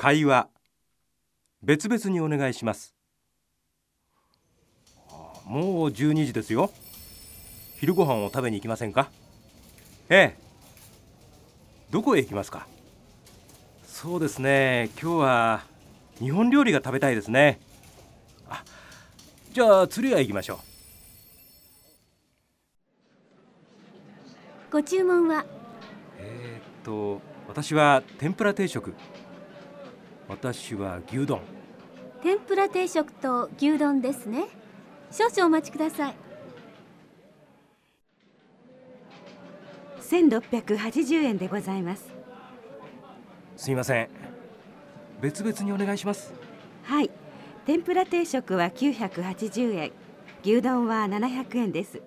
会話。別々にお願いします。もう12時ですよ。昼ご飯を食べに行きませんか？ええ。どこへ行きますか？そうですね。今日は日本料理が食べたいですね。あじゃあ釣り屋行きましょう。ご注文は？えー、っと私は天ぷら定食私は牛丼。天ぷら定食と牛丼ですね。少々お待ちください。1680円でございます。すみません。別々にお願いします。はい。天ぷら定食は980円。牛丼は700円です